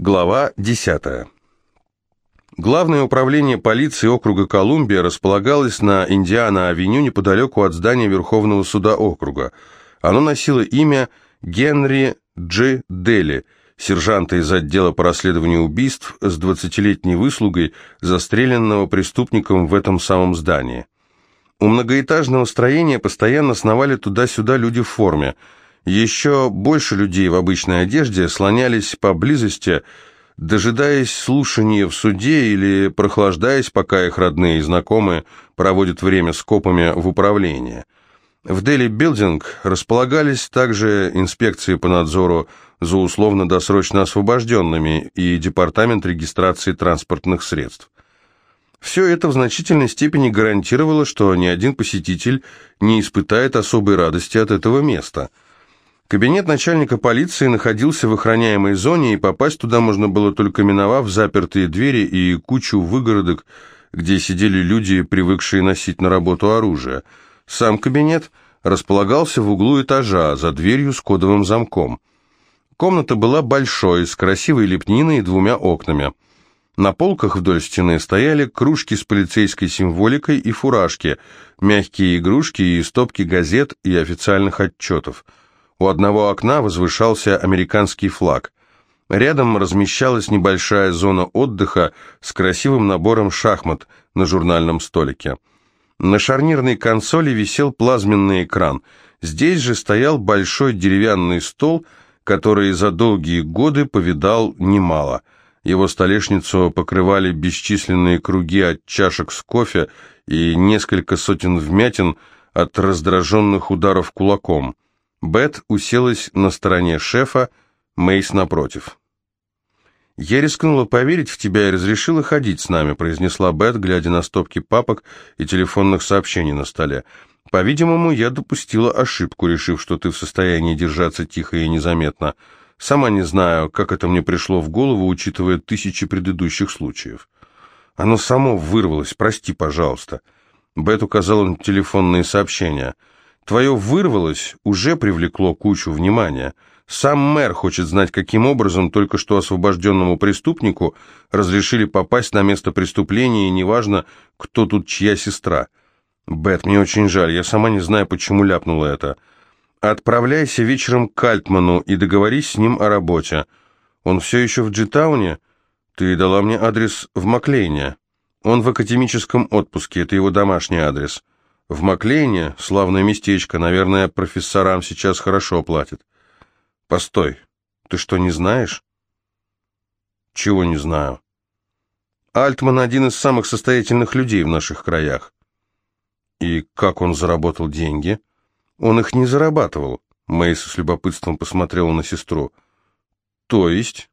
Глава 10. Главное управление полиции округа Колумбия располагалось на Индиана-авеню неподалеку от здания Верховного суда округа. Оно носило имя Генри Дж. Дели, сержанта из отдела по расследованию убийств с 20-летней выслугой, застреленного преступником в этом самом здании. У многоэтажного строения постоянно сновали туда-сюда люди в форме – еще больше людей в обычной одежде слонялись поблизости, дожидаясь слушания в суде или прохлаждаясь, пока их родные и знакомые проводят время с копами в управлении. В Дели Билдинг располагались также инспекции по надзору за условно-досрочно освобожденными и департамент регистрации транспортных средств. Все это в значительной степени гарантировало, что ни один посетитель не испытает особой радости от этого места – Кабинет начальника полиции находился в охраняемой зоне, и попасть туда можно было только миновав запертые двери и кучу выгородок, где сидели люди, привыкшие носить на работу оружие. Сам кабинет располагался в углу этажа, за дверью с кодовым замком. Комната была большой, с красивой лепниной и двумя окнами. На полках вдоль стены стояли кружки с полицейской символикой и фуражки, мягкие игрушки и стопки газет и официальных отчетов – у одного окна возвышался американский флаг. Рядом размещалась небольшая зона отдыха с красивым набором шахмат на журнальном столике. На шарнирной консоли висел плазменный экран. Здесь же стоял большой деревянный стол, который за долгие годы повидал немало. Его столешницу покрывали бесчисленные круги от чашек с кофе и несколько сотен вмятин от раздраженных ударов кулаком. Бет уселась на стороне шефа, Мейс напротив. «Я рискнула поверить в тебя и разрешила ходить с нами», произнесла Бет, глядя на стопки папок и телефонных сообщений на столе. «По-видимому, я допустила ошибку, решив, что ты в состоянии держаться тихо и незаметно. Сама не знаю, как это мне пришло в голову, учитывая тысячи предыдущих случаев. Оно само вырвалось, прости, пожалуйста». Бет указала на телефонные сообщения – Твое «вырвалось» уже привлекло кучу внимания. Сам мэр хочет знать, каким образом только что освобожденному преступнику разрешили попасть на место преступления, и неважно, кто тут чья сестра. Бет, мне очень жаль, я сама не знаю, почему ляпнула это. Отправляйся вечером к Альтману и договорись с ним о работе. Он все еще в Джитауне? Ты дала мне адрес в Маклейне. Он в академическом отпуске, это его домашний адрес. В Маклейне славное местечко, наверное, профессорам сейчас хорошо платят. Постой, ты что, не знаешь? Чего не знаю? Альтман один из самых состоятельных людей в наших краях. И как он заработал деньги? Он их не зарабатывал. Мейс с любопытством посмотрела на сестру. То есть?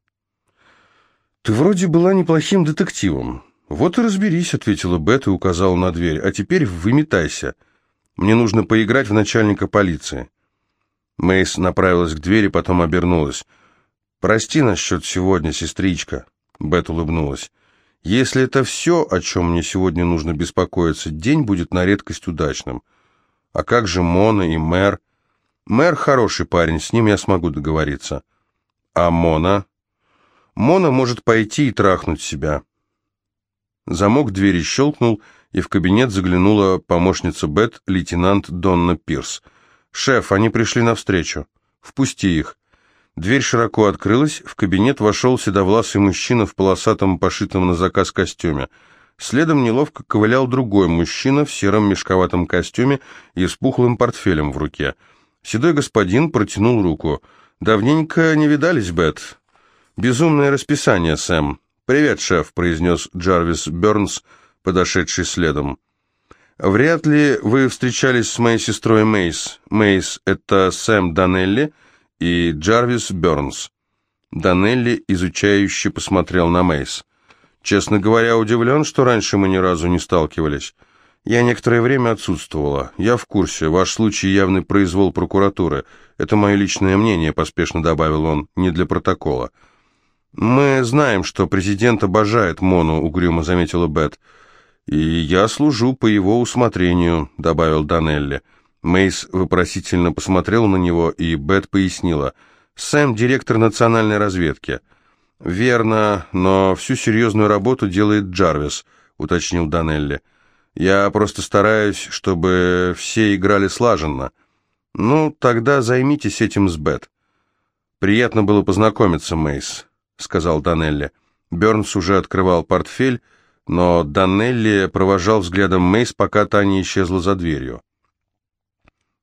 Ты вроде была неплохим детективом. «Вот и разберись», — ответила Бет и указала на дверь. «А теперь выметайся. Мне нужно поиграть в начальника полиции». Мейс направилась к двери, потом обернулась. «Прости насчет сегодня, сестричка», — Бет улыбнулась. «Если это все, о чем мне сегодня нужно беспокоиться, день будет на редкость удачным. А как же Мона и Мэр? Мэр хороший парень, с ним я смогу договориться. А Мона? Мона может пойти и трахнуть себя». Замок двери щелкнул, и в кабинет заглянула помощница Бет, лейтенант Донна Пирс. «Шеф, они пришли навстречу. Впусти их». Дверь широко открылась, в кабинет вошел седовласый мужчина в полосатом, пошитом на заказ костюме. Следом неловко ковылял другой мужчина в сером мешковатом костюме и с пухлым портфелем в руке. Седой господин протянул руку. «Давненько не видались, Бет». «Безумное расписание, Сэм. «Привет, шеф», — произнес Джарвис Бернс, подошедший следом. «Вряд ли вы встречались с моей сестрой Мейс. Мейс — это Сэм Данелли и Джарвис Бернс». Данелли изучающе посмотрел на Мейс. «Честно говоря, удивлен, что раньше мы ни разу не сталкивались. Я некоторое время отсутствовала. Я в курсе. Ваш случай явный произвол прокуратуры. Это мое личное мнение», — поспешно добавил он, — «не для протокола». «Мы знаем, что президент обожает Мону», — угрюмо заметила Бет. «И я служу по его усмотрению», — добавил Данелли. Мейс вопросительно посмотрел на него, и Бет пояснила. «Сэм — директор национальной разведки. «Верно, но всю серьезную работу делает Джарвис», — уточнил Данелли. «Я просто стараюсь, чтобы все играли слаженно. Ну, тогда займитесь этим с Бет». «Приятно было познакомиться, Мейс», — сказал Данелли. Бернс уже открывал портфель, но Данелли провожал взглядом Мейс, пока та не исчезла за дверью.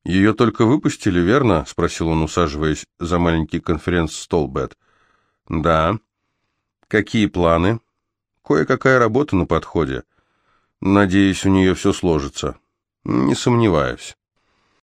«Ее только выпустили, верно?» — спросил он, усаживаясь за маленький конференц-стол Бет. «Да». «Какие планы?» «Кое-какая работа на подходе. Надеюсь, у нее все сложится». «Не сомневаюсь».